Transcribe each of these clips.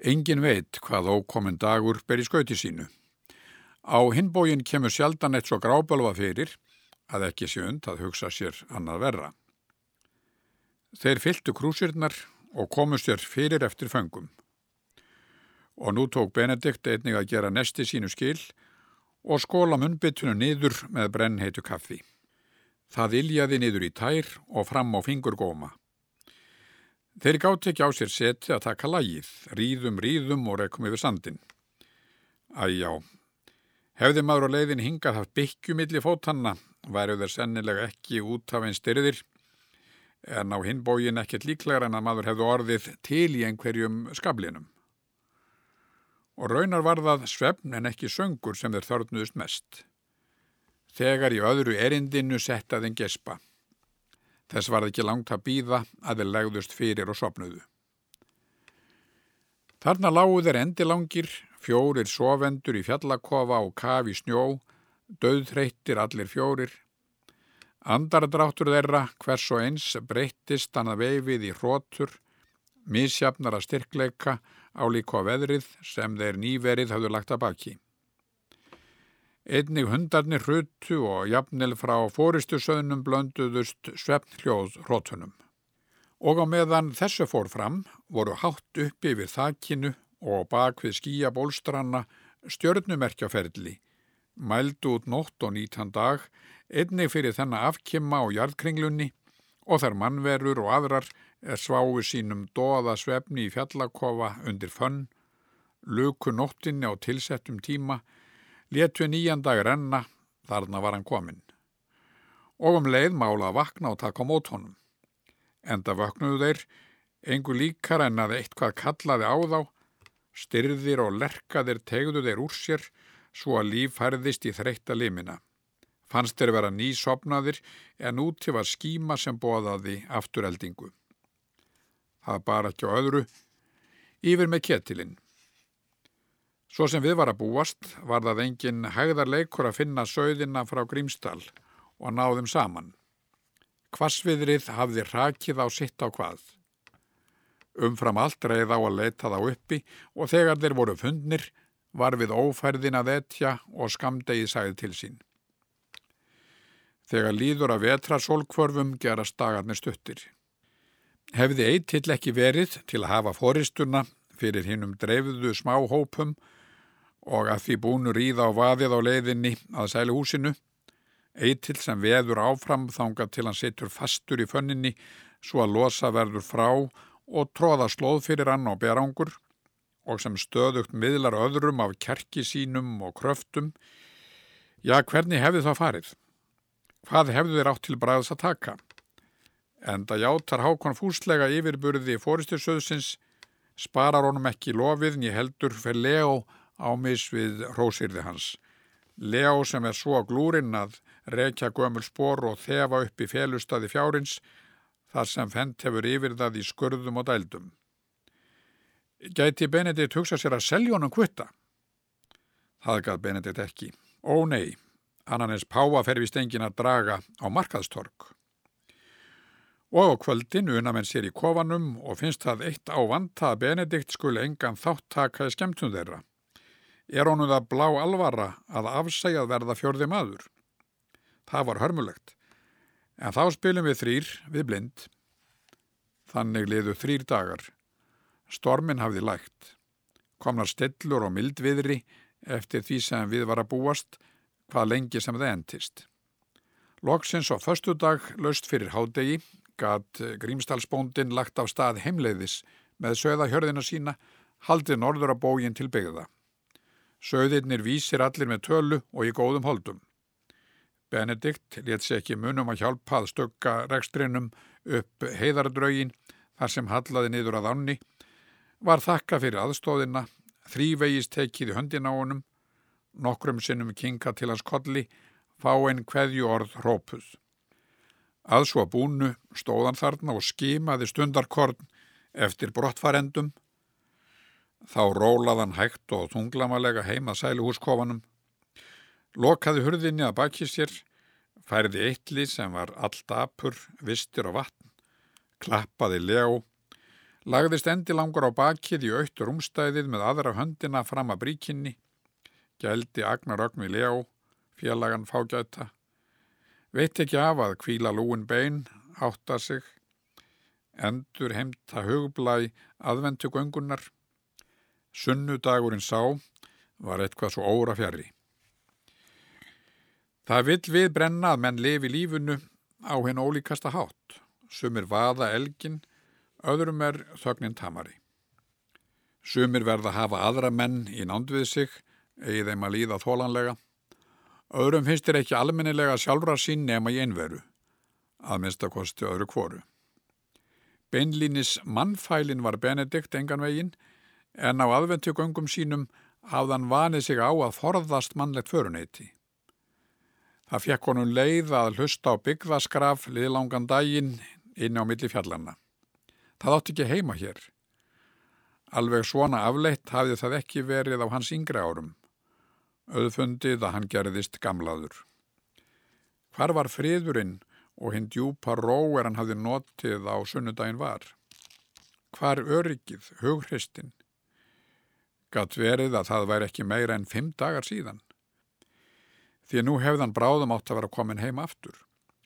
Engin veit hvað ókominn dagur ber í skauti sínu. Á hinbógin kemur sjaldan eitt svo grábölva fyrir að ekki sé und að hugsa sér annað verra. Þeir fylgtu krúsirnar og komu sér fyrir eftir föngum. Og nú tók Benedikt einnig að gera nesti sínu skil og skóla munnbyttunu niður með brennheitu kaffi. Það iljaði niður í tær og fram á fingurgóma. Þeir gátt ekki á sér seti að taka lagið, ríðum, ríðum og rekum yfir sandin. Æjá, hefði maður á leiðin hingað haft byggjumilli fótanna, væru þeir sennilega ekki út af einn styrðir, en á hinbógin ekkert líklegar en að maður hefði orðið til í einhverjum skablinum. Og raunar var það svefn en ekki söngur sem þeir þörnuðust mest. Þegar í öðru erindinu settaðin gespa. Þess var ekki langt að býða að þeir legðust fyrir og sopnuðu. Þarna lágu þeir endilangir, fjórir sofendur í fjallakofa og kafi snjó, döðþreyttir allir fjórir. Andardráttur þeirra hvers og eins breyttist hann að veifið í hrótur, misjafnar að styrkleika á líka veðrið sem þeir nýverið hafðu lagt að baki. Einnig hundarnir hrutu og jafnil frá fóristusöðnum blönduðust svefnhljóð hrótunum. Og á meðan þessu fór fram voru hátt uppi við þakkinu og bak við skíabólstranna stjörnumerkjaferli, mældu út nótt og nýtan dag, einnig fyrir þennan afkimma og jarðkringlunni og þar mannverur og aðrar er sváu sínum doða svefni í fjallakofa undir fönn, luku nóttinni á tilsettum tíma, Létu nýjan dag renna, þarna var hann kominn. Og um leið mála að vakna og taka á mót honum. Enda vöknuðu þeir, engu líkar en að eitthvað kallaði á þá, styrðir og lerkaðir tegðu þeir úr sér, svo að líf færðist í þreytta limina. Fannst þeir vera nýsopnaðir en úti var skíma sem bóðaði aftureldingu. Það bara ekki á öðru, yfir með ketilinn. Svo sem við var að búast var það engin hægðarleikur að finna söðina frá Grímstall og náðum saman. Kvassviðrið hafði rakið á sitt á hvað. Umfram allt reið á að leita þá uppi og þegar þeir voru fundnir var við ófærðin að etja og skamdegi sæði til sín. Þegar líður að vetra sólkvörfum gerast dagarnir stuttir. Hefði eittill ekki verið til að hafa fóristuna fyrir hinnum dreifðu smáhópum og að því búnur íða á vaðið á leiðinni að sæli húsinu, eitil sem veður áfram þanga til hann sittur fastur í fönninni svo að losa verður frá og tróða slóð fyrir hann á berangur og sem stöðugt miðlar öðrum af kerki sínum og kröftum. Já, hvernig hefði það farið? Hvað hefðu þeir átt til bræðs að taka? Enda játar hákon fúslega yfirburði fóristursöðsins, sparar honum ekki lofið, ég heldur fyrir Leo ámis við hrósýrði hans. Leo sem er svo glúrin að rekja gömul spór og þefa upp í félustadi fjárins þar sem fendt hefur yfir það í skurðum og dældum. Gæti Benedikt hugsa sér að selja honum kvutta? Það gaf Benedikt ekki. Ó nei, annan eins Páa fer við stengin að draga á markaðstork. Og á kvöldin unamenn sér í kofanum og finnst það eitt á vanta að Benedikt skuli engan þáttaka í skemmtum þeirra er honum það blá alvara að afsæjað verða fjörði maður. Það var hörmulegt. En þá spilum við þrýr við blind. Þannig liðu þrýr dagar. Stormin hafði lægt. Komnar stillur og mildviðri eftir því sem við var að búast hvað lengi sem það endist. Loksins á förstu dag löst fyrir hádegi gatt Grímstalsbóndin lagt á stað heimleiðis með söða hjörðina sína haldið norður að bógin til byggða. Söðirnir vísir allir með tölu og í góðum holdum. Benedikt let sér ekki munum að hjálpa að stökka rekstrinum upp heiðardraugin þar sem hallaði niður að ánni, var þakka fyrir aðstóðina, þrívegis tekið í höndin á honum, nokkrum sinnum kinga til hans kolli, fá einn hverju orð rópuð. Að svo búnu stóðan þarna og skimaði stundarkorn eftir brottfarendum Þá rólaðan hægt og tunglamalega heima sæluhúskofanum, lokaði hurðinni að baki sér, færði eitli sem var allt apur, vistir og vatn, klappaði leo, Lagðist endilangur á bakið í aukt rúmstæðið með aðra höndina fram að bríkinni. Gældi Agnar Ögn við Leó, félagan fágæta. Veit ekki af að kvíla lúin bein, átta sig. Endur heimta hugblæ aðventu göngunar. Sunnudagurinn sá var eitthvað svo óra fjari. Það vill við brenna að menn lifi lífunu á henn ólíkasta hátt. Sumir vaða elgin, öðrum er þögnin tamari. Sumir verða hafa aðra menn í nánd við sig, eigi þeim að líða þólanlega. Öðrum finnst þér ekki almennilega sjálfra sín nema í einveru, að minnstakosti öðru kvoru. Beinlínis mannfælin var Benedikt engan veginn, en á aðventugöngum sínum hafðan vanið sig á að forðast mannlegt föruneyti. Það fekk honum leið að hlusta á byggðaskraf liðlangan daginn inn á milli fjallanna. Það átti ekki heima hér. Alveg svona afleitt hafði það ekki verið á hans yngre árum. Öðfundið að hann gerðist gamlaður. Hvar var friðurinn og hinn djúpa ró er hann hafði notið á sunnudaginn var? Hvar öryggið, hughristinn? Gatt verið að það væri ekki meira en fimm dagar síðan. Því nú hefðan bráðum átt að vera komin heim aftur,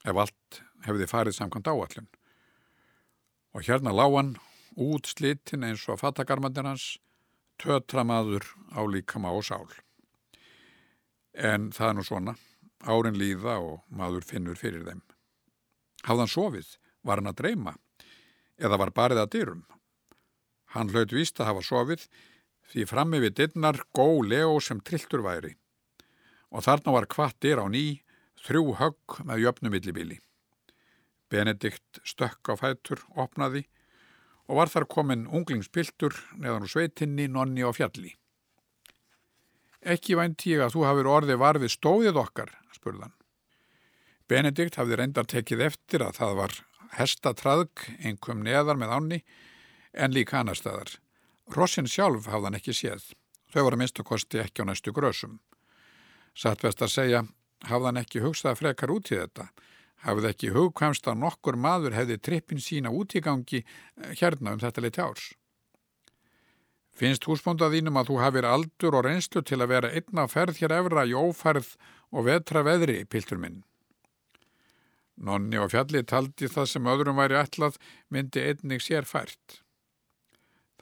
ef allt hefði farið samkvæmt áallin. Og hérna lágan, út slittin eins og fattakarmandir hans, tötramaður á líkama og sál. En það er nú svona, árin líða og maður finnur fyrir þeim. Hafðan sofið, var hann að dreyma, eða var barið að dyrum. Hann hlaut víst að hafa sofið, því frammi við dittnar gó leo sem trilltur væri og þarna var kvattir á ný þrjú högg með jöfnum millibili. Benedikt stökk á fætur, opnaði og var þar komin unglingspiltur neðan úr sveitinni, nonni og fjalli. Ekki vænt ég að þú hafur orði varfið stóðið okkar, spurðan. Benedikt hafði reyndar tekið eftir að það var hestatraðg einhverjum neðar með áni en líka annar staðar. Rossin sjálf hafðan ekki séð. Þau voru minnstu kosti ekki á næstu grösum. Satt vest að segja, hafðan ekki hugsað frekar út í þetta. Hafði ekki hugkvæmst að nokkur maður hefði trippin sína út í gangi eh, hérna um þetta leiti árs. Finnst húsbóndaðínum að þú hafir aldur og reynslu til að vera einna ferð hér efra í ófærð og vetra veðri, piltur minn. Nonni og fjalli taldi það sem öðrum væri ætlað myndi einnig sér fært.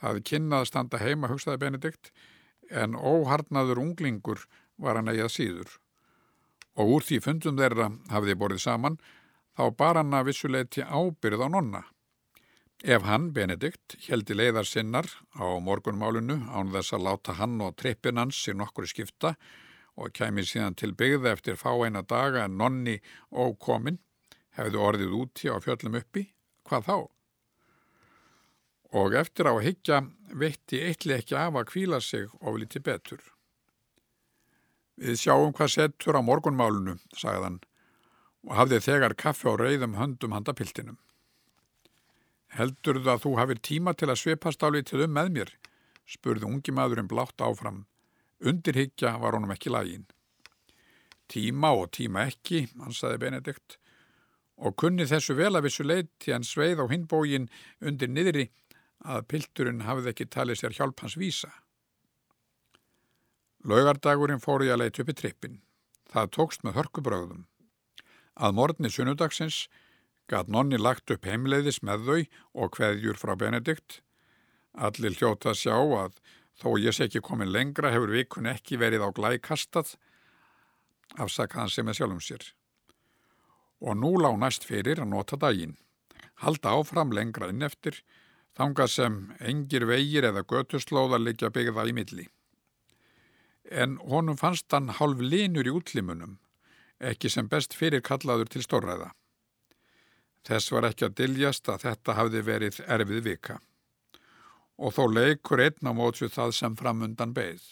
Það kynnað standa heima, hugsaði Benedikt, en óharnaður unglingur var hann eigað síður. Og úr því fundum þeirra hafði borðið saman, þá bar hann að vissuleiti ábyrð á nonna. Ef hann, Benedikt, heldi leiðar sinnar á morgunmálunu án þess að láta hann og trippin hans í nokkru skipta og kæmi síðan til byggða eftir fá eina daga en nonni ókomin, hefði orðið úti á fjöllum uppi, hvað þá? Og eftir á að higgja veitti eitli ekki af að kvíla sig og liti betur. Við sjáum hvað settur á morgunmálunu, sagðan, og hafði þegar kaffe á reyðum höndum handapiltinum. Heldur þú að þú hafið tíma til að svipast álítið um með mér? spurði ungi maðurinn blátt áfram. Undirhyggja var honum ekki lagin. Tíma og tíma ekki, ansaði Benedikt, og kunni þessu vel að vissu leiti en sveið á hinbógin undir niðri að pilturinn hafði ekki talið sér hjálp hans vísa. Laugardagurinn fór ég að leita upp í trippin. Það tókst með hörkubröðum. Að morgunni sunnudagsins gæt nonni lagt upp heimleiðis með þau og hveðjur frá Benedikt. Allir hljóta að sjá að þó ég sé ekki komin lengra hefur vikun ekki verið á glækastað afsakaðan sem er sjálfum sér. Og nú lág næst fyrir að nota daginn. Halda áfram lengra inn eftir þanga sem engir vegir eða götuslóðar liggja byggða í milli. En honum fannst hann hálf linur í útlimunum, ekki sem best fyrir kallaður til stórræða. Þess var ekki að diljast að þetta hafði verið erfið vika og þó leikur einn á mótsu það sem framundan beigð.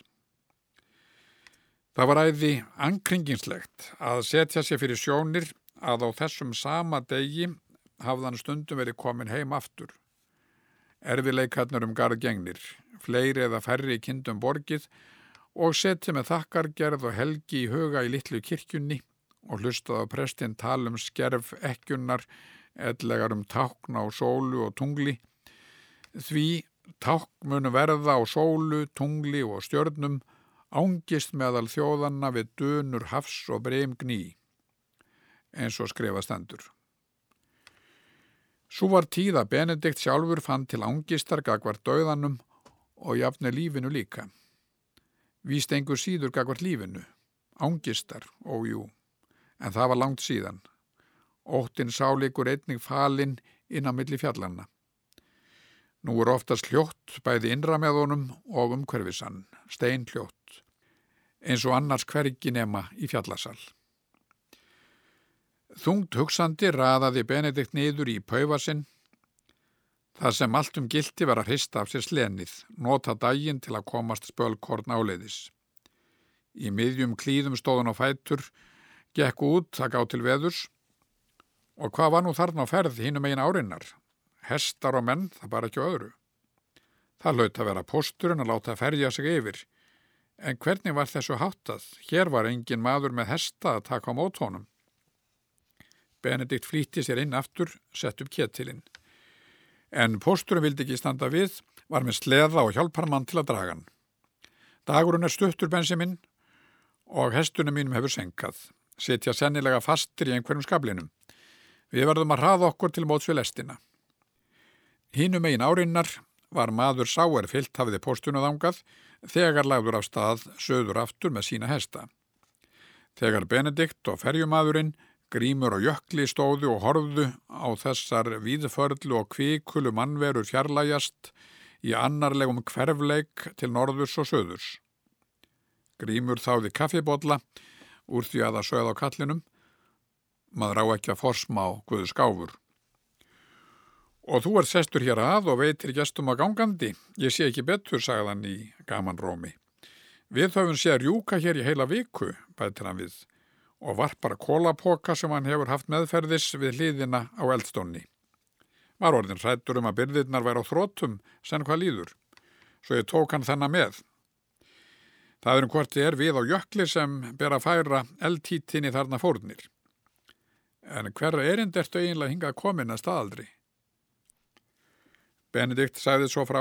Það var æði ankringingslegt að setja sér fyrir sjónir að á þessum sama degi hafðan stundum verið komin heim aftur erfileikarnir um garðgengnir, fleiri eða færri kindum borgið og seti með þakkargerð og helgi í huga í litlu kirkjunni og hlustað á prestinn talum skerf ekkunnar, ellegar um tákna og sólu og tungli, Því ták munu verða á sólu, tungli og stjörnum ángist meðal þjóðanna við dönur hafs og breym gný, eins og skrifa stendur. Svo var tíð að Benedikt sjálfur fann til ángistar gagvar döðanum og jafnir lífinu líka. Víst einhver síður gagvar lífinu, ángistar, ójú, en það var langt síðan. Óttin sáleikur einnig falinn inn á milli fjallanna. Nú er oftast hljótt bæði innra með honum og umhverfisann, stein hljótt, eins og annars hvergi nema í fjallasal. Þungt hugsandi raðaði Benedikt niður í paufasinn. Það sem allt um gildi var að hrista af sér slenið, nota daginn til að komast spölkorn áleiðis. Í miðjum klíðum stóðun á fætur, gekk út að gá til veðurs og hvað var nú þarna á ferð hínum eigin árinnar? Hestar og menn, það bara ekki öðru. Það laut að vera posturinn að láta ferja sig yfir. En hvernig var þessu háttað? Hér var engin maður með hesta að taka á mótónum. Benedikt flýtti sér inn aftur, sett upp kettilinn. En posturum vildi ekki standa við, var með sleða og hjálparmann til að draga hann. Dagurinn er stuttur bensi minn og hestunum mínum hefur senkað. Setja sennilega fastir í einhverjum skablinum. Við verðum að hraða okkur til móts við lestina. Hínum eigin árinnar var maður sáer fyllt hafiði postuna þangað þegar lagður af stað söður aftur með sína hesta. Þegar Benedikt og ferjumadurinn Grímur og jökli stóðu og horfðu á þessar víðförlu og kvikulu mannveru fjarlægjast í annarlegum hverfleik til norðurs og söðurs. Grímur þáði kaffibodla úr því að það sögð á kallinum. Maður á ekki að forsma á guðu skáfur. Og þú er sestur hér að og veitir gestum á gangandi. Ég sé ekki betur, sagðan í gaman rómi. Við höfum séð rjúka hér í heila viku, bætir hann við og varpar kólapoka sem hann hefur haft meðferðis við hlýðina á eldstónni. Var orðin hrættur um að byrðirnar væri á þrótum sen hvað líður, svo ég tók hann þennan með. Það er um hvort ég er við á jökli sem ber að færa eldtítinni þarna fórnir. En hverra erind ertu eiginlega hingað komin að staðaldri? Benedikt sæði svo frá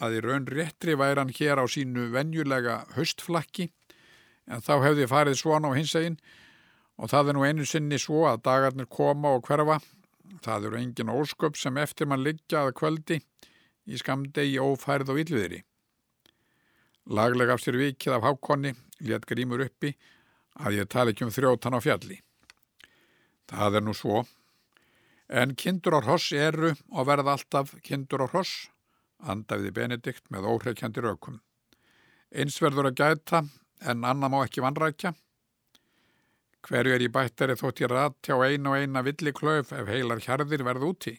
að í raun réttri væri hann hér á sínu venjulega höstflakki en þá hefði farið svona á hinsegin Og það er nú einu sinni svo að dagarnir koma og hverfa. Það eru engin ósköp sem eftir mann liggja að kvöldi í skamdegi ófærið og vilviðri. Laglega af sér vikið af hákonni létt grímur uppi að ég tala ekki um þrjótan á fjalli. Það er nú svo. En kindur á hross eru og verða alltaf kindur á hross, andafiði Benedikt með óhreikjandi raukum. Eins verður að gæta en annar má ekki vanrækja. Hverju er í bættari þótt ég rætti á einu og eina villiklauf ef heilar hjarðir verð úti?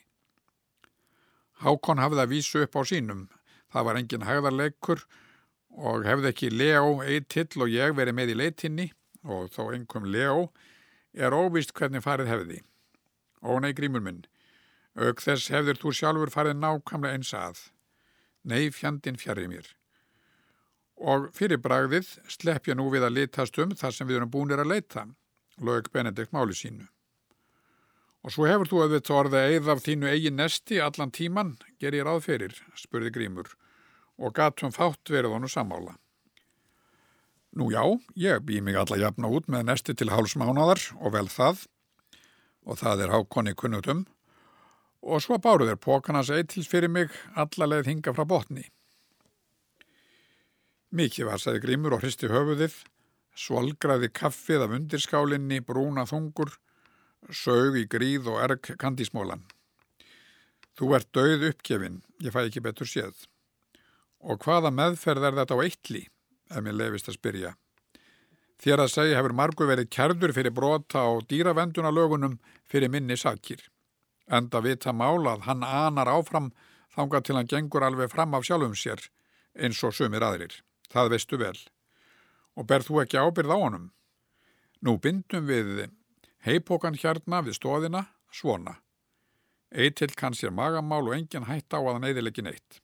Hákon hafði að vísu upp á sínum. Það var engin hægðarleikur og hefði ekki Leo eittill og ég verið með í leitinni og þó einhverjum Leo er óvist hvernig farið hefði. Ó nei grímur minn, auk þess hefðir þú sjálfur farið nákvæmlega eins að. Nei fjandin fjarrir mér. Og fyrir bragðið slepp ég nú við að litast um þar sem við erum búinir að leita lög Benedikt máli sínu. Og svo hefur þú auðvitað orðið eið af þínu eigin nesti allan tíman, ger ég ráð fyrir, spurði Grímur, og gatum fátt verið honu samála. Nú já, ég bý mig alla jafna út með nesti til hálsmánadar og vel það, og það er hákonni kunnutum, og svo báru þeir pókanas eitils fyrir mig alla leið hinga frá botni. Mikið var, sagði Grímur og hristi höfuðið, Svolgraði kaffið af undirskálinni, brúna þungur, sög í gríð og erg kandísmólan. Þú ert döið uppgefin, ég fæ ekki betur séð. Og hvaða meðferð er þetta á eitli, ef mér lefist að spyrja. Þér að segja hefur margu verið kærdur fyrir brota á dýravendunalögunum fyrir minni sakir. Enda vita málað, hann anar áfram þanga til hann gengur alveg fram af sjálfum sér, eins og sumir aðrir. Það veistu vel og ber þú ekki ábyrð á honum. Nú bindum við heipókan hérna við stóðina svona. Eitil kann sér magamál og engin hætt á að hann eðileggi neitt.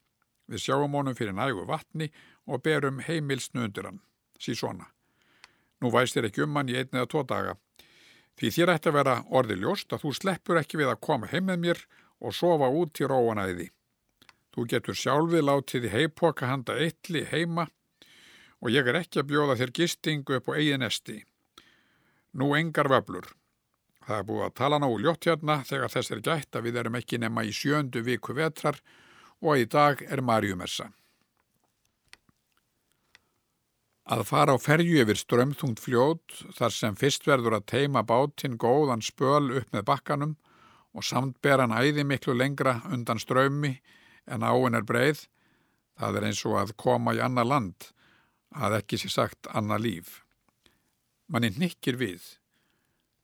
Við sjáum honum fyrir nægu vatni og berum heimilsnu undir hann, sí svona. Nú væst þér ekki um hann í einn eða tvo daga. Því þér ætti að vera orði ljóst að þú sleppur ekki við að koma heim með mér og sofa út í því. Þú getur sjálfið látið í heipoka handa eitli heima og ég er ekki að bjóða þér gistingu upp á eigin esti. Nú engar vöblur. Það er búið að tala nógu ljótt hérna þegar þess er gætt að við erum ekki nema í sjöndu viku vetrar og í dag er Marjumessa. Að fara á ferju yfir strömþungt fljót þar sem fyrst verður að teima bátinn góðan spöl upp með bakkanum og samt ber hann æði miklu lengra undan strömi en áin er breið, það er eins og að koma í annar land, að ekki sé sagt annar líf. Manni nikkir við.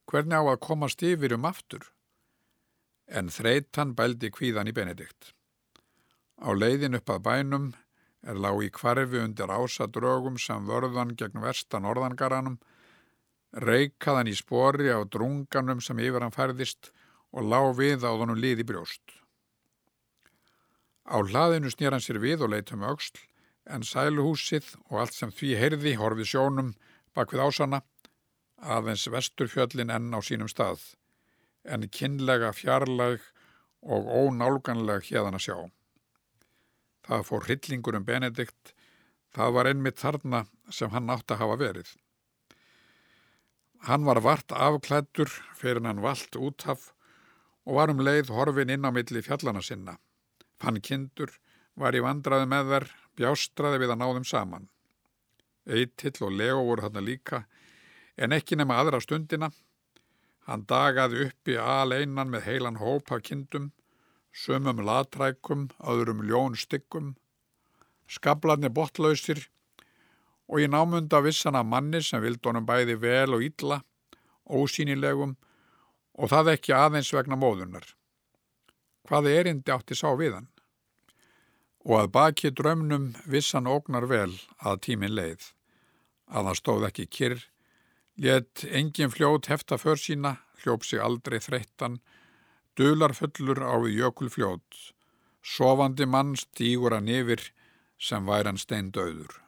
Hvernig á að komast yfir um aftur? En þreytan bældi kvíðan í Benedikt. Á leiðin upp að bænum er lág í kvarfi undir ásadrögum sem vörðan gegn vestan orðangaranum, reikaðan í spori á drunganum sem yfir hann færðist og lág við á þonum liði brjóst. Á hlaðinu snýr hann sér við og leitum auksl, en sæluhúsið og allt sem því heyrði horfið sjónum bak við ásana, aðeins vesturfjöllin enn á sínum stað, en kynlega fjarlag og ónálganleg hérðan að sjá. Það fór hryllingur um Benedikt, það var einmitt þarna sem hann átt að hafa verið. Hann var vart afklættur fyrir hann vald úthaf og var um leið horfin inn á milli fjallana sinna. Hann kindur var í vandraði með þær, bjástraði við að ná þeim saman. Eittill og Leo voru þarna líka, en ekki nema aðra stundina. Hann dagaði uppi aleinan með heilan hóp af kindum, sömum latrækum, öðrum ljónstykkum, skablarni botlausir og í námunda vissan af manni sem vildi honum bæði vel og illa, ósýnilegum og það ekki aðeins vegna móðunar. Hvaði erindi átti sá við hann? Og að baki drömnum vissan ógnar vel að tímin leið. Að hann stóð ekki kyrr, let engin fljót hefta för sína, hljóp sig aldrei þreyttan, dularfullur á við jökul fljót, sofandi mann stígur hann yfir sem væri hann steindauður.